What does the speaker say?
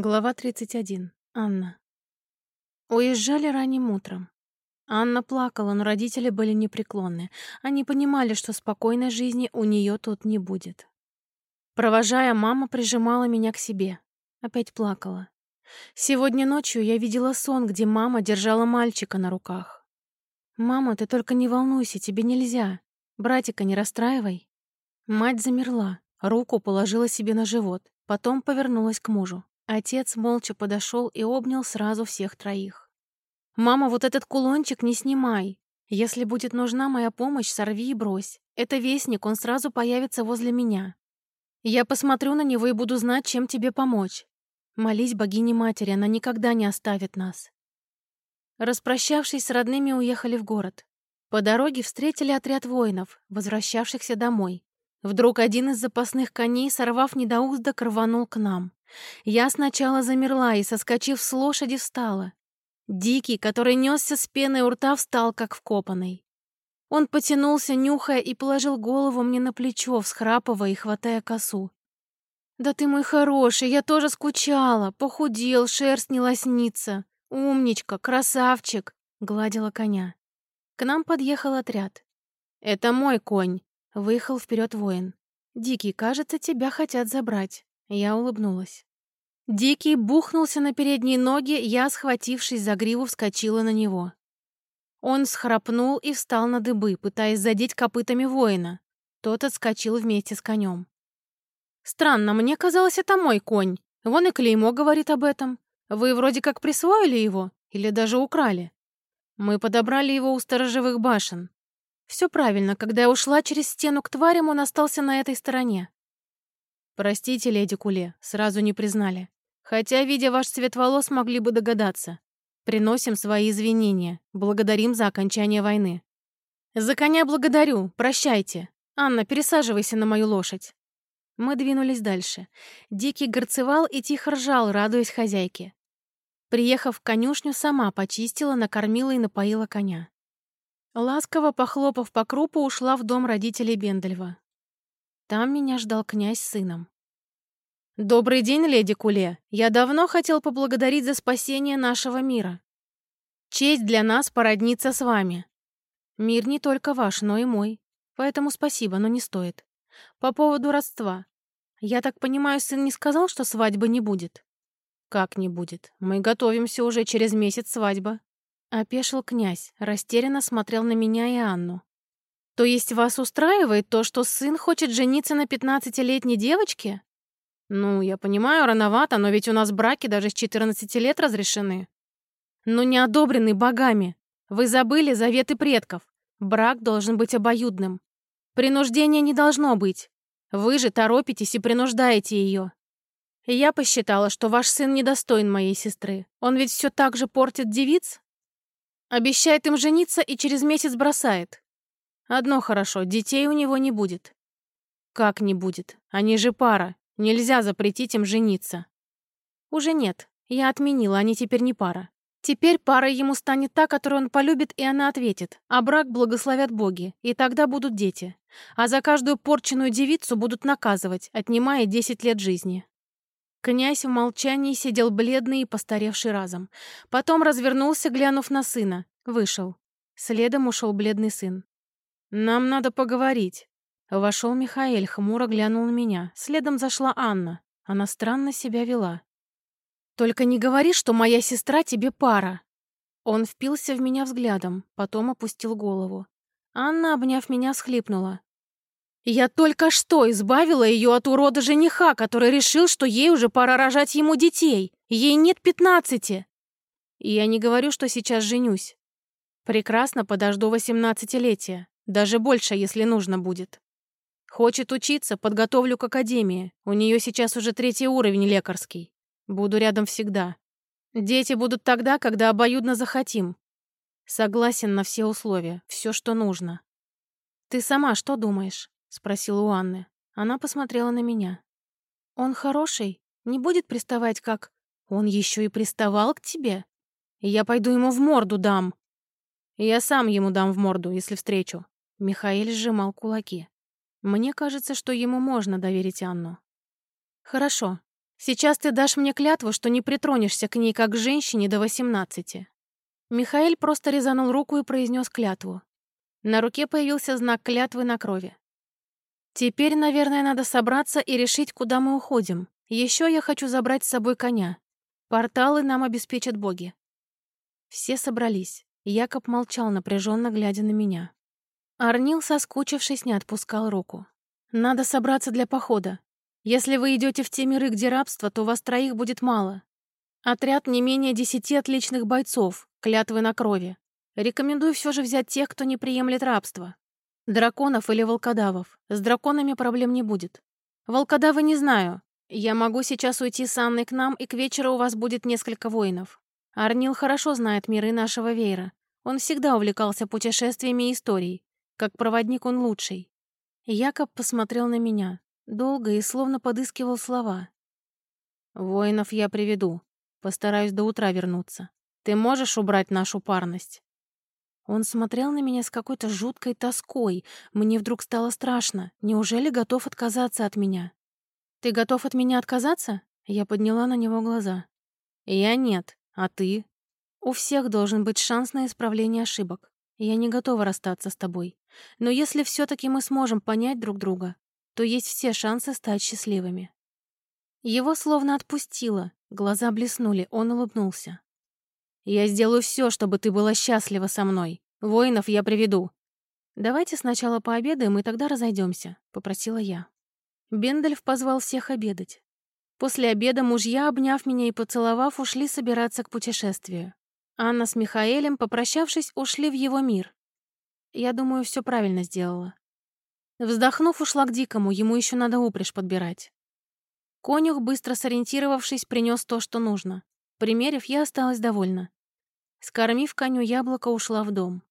Глава 31. Анна. Уезжали ранним утром. Анна плакала, но родители были непреклонны. Они понимали, что спокойной жизни у нее тут не будет. Провожая, мама прижимала меня к себе. Опять плакала. Сегодня ночью я видела сон, где мама держала мальчика на руках. «Мама, ты только не волнуйся, тебе нельзя. Братика не расстраивай». Мать замерла, руку положила себе на живот, потом повернулась к мужу. Отец молча подошел и обнял сразу всех троих. «Мама, вот этот кулончик не снимай. Если будет нужна моя помощь, сорви и брось. Это вестник, он сразу появится возле меня. Я посмотрю на него и буду знать, чем тебе помочь. Молись богине-матери, она никогда не оставит нас». Распрощавшись с родными, уехали в город. По дороге встретили отряд воинов, возвращавшихся домой. Вдруг один из запасных коней, сорвав недоуздок, рванул к нам. Я сначала замерла и, соскочив с лошади, встала. Дикий, который несся с пеной у рта, встал как вкопанный. Он потянулся, нюхая, и положил голову мне на плечо, всхрапывая и хватая косу. «Да ты мой хороший, я тоже скучала, похудел, шерсть не лоснится. Умничка, красавчик!» — гладила коня. К нам подъехал отряд. «Это мой конь», — выехал вперед воин. «Дикий, кажется, тебя хотят забрать». Я улыбнулась. Дикий бухнулся на передние ноги, я, схватившись за гриву, вскочила на него. Он схрапнул и встал на дыбы, пытаясь задеть копытами воина. Тот отскочил вместе с конем. «Странно, мне казалось, это мой конь. Вон и клеймо говорит об этом. Вы вроде как присвоили его или даже украли. Мы подобрали его у сторожевых башен. Все правильно, когда я ушла через стену к тварям, он остался на этой стороне. «Простите, леди Куле, сразу не признали. Хотя, видя ваш цвет волос, могли бы догадаться. Приносим свои извинения. Благодарим за окончание войны». «За коня благодарю. Прощайте. Анна, пересаживайся на мою лошадь». Мы двинулись дальше. Дикий горцевал и тихо ржал, радуясь хозяйке. Приехав в конюшню, сама почистила, накормила и напоила коня. Ласково похлопав по крупу, ушла в дом родителей Бендельва. Там меня ждал князь с сыном. «Добрый день, леди Куле. Я давно хотел поблагодарить за спасение нашего мира. Честь для нас породниться с вами. Мир не только ваш, но и мой. Поэтому спасибо, но не стоит. По поводу родства. Я так понимаю, сын не сказал, что свадьбы не будет?» «Как не будет? Мы готовимся уже через месяц свадьба». Опешил князь, растерянно смотрел на меня и Анну. То есть вас устраивает то, что сын хочет жениться на пятнадцатилетней девочке? Ну, я понимаю, рановато, но ведь у нас браки даже с 14 лет разрешены. Но не одобрены богами. Вы забыли заветы предков. Брак должен быть обоюдным. Принуждения не должно быть. Вы же торопитесь и принуждаете ее. Я посчитала, что ваш сын недостоин моей сестры. Он ведь все так же портит девиц? Обещает им жениться и через месяц бросает. Одно хорошо, детей у него не будет. Как не будет? Они же пара. Нельзя запретить им жениться. Уже нет. Я отменила, они теперь не пара. Теперь парой ему станет та, которую он полюбит, и она ответит. А брак благословят боги, и тогда будут дети. А за каждую порченную девицу будут наказывать, отнимая 10 лет жизни. Князь в молчании сидел бледный и постаревший разом. Потом развернулся, глянув на сына. Вышел. Следом ушел бледный сын. «Нам надо поговорить». Вошел Михаэль, хмуро глянул на меня. Следом зашла Анна. Она странно себя вела. «Только не говори, что моя сестра тебе пара!» Он впился в меня взглядом, потом опустил голову. Анна, обняв меня, всхлипнула. «Я только что избавила ее от урода жениха, который решил, что ей уже пора рожать ему детей. Ей нет пятнадцати!» Я не говорю, что сейчас женюсь. Прекрасно подожду восемнадцатилетия. Даже больше, если нужно будет. Хочет учиться, подготовлю к академии. У нее сейчас уже третий уровень лекарский. Буду рядом всегда. Дети будут тогда, когда обоюдно захотим. Согласен на все условия, все, что нужно. «Ты сама что думаешь?» — спросила у Анны. Она посмотрела на меня. «Он хороший? Не будет приставать как...» «Он еще и приставал к тебе? Я пойду ему в морду дам!» «Я сам ему дам в морду, если встречу. Михаил сжимал кулаки. Мне кажется, что ему можно доверить Анну. Хорошо. Сейчас ты дашь мне клятву, что не притронешься к ней как к женщине до восемнадцати». Михаил просто резанул руку и произнес клятву. На руке появился знак клятвы на крови. «Теперь, наверное, надо собраться и решить, куда мы уходим. Еще я хочу забрать с собой коня. Порталы нам обеспечат боги». Все собрались. Якоб молчал, напряженно глядя на меня. Арнил, соскучившись, не отпускал руку. «Надо собраться для похода. Если вы идете в те миры, где рабство, то вас троих будет мало. Отряд не менее десяти отличных бойцов, клятвы на крови. Рекомендую все же взять тех, кто не приемлет рабство. Драконов или волкодавов. С драконами проблем не будет. Волкодавы не знаю. Я могу сейчас уйти с Анной к нам, и к вечеру у вас будет несколько воинов. Арнил хорошо знает миры нашего веера. Он всегда увлекался путешествиями и историей. Как проводник он лучший. Якоб посмотрел на меня. Долго и словно подыскивал слова. «Воинов я приведу. Постараюсь до утра вернуться. Ты можешь убрать нашу парность?» Он смотрел на меня с какой-то жуткой тоской. Мне вдруг стало страшно. Неужели готов отказаться от меня? «Ты готов от меня отказаться?» Я подняла на него глаза. «Я нет. А ты?» «У всех должен быть шанс на исправление ошибок. Я не готова расстаться с тобой. Но если все таки мы сможем понять друг друга, то есть все шансы стать счастливыми. Его словно отпустило, глаза блеснули, он улыбнулся. «Я сделаю все, чтобы ты была счастлива со мной. Воинов я приведу». «Давайте сначала пообедаем, и тогда разойдемся», — попросила я. Бендельф позвал всех обедать. После обеда мужья, обняв меня и поцеловав, ушли собираться к путешествию. Анна с Михаэлем, попрощавшись, ушли в его мир. Я думаю, все правильно сделала. Вздохнув, ушла к Дикому, ему еще надо упряжь подбирать. Конюх, быстро сориентировавшись, принес то, что нужно. Примерив, я осталась довольна. Скормив коню яблоко, ушла в дом.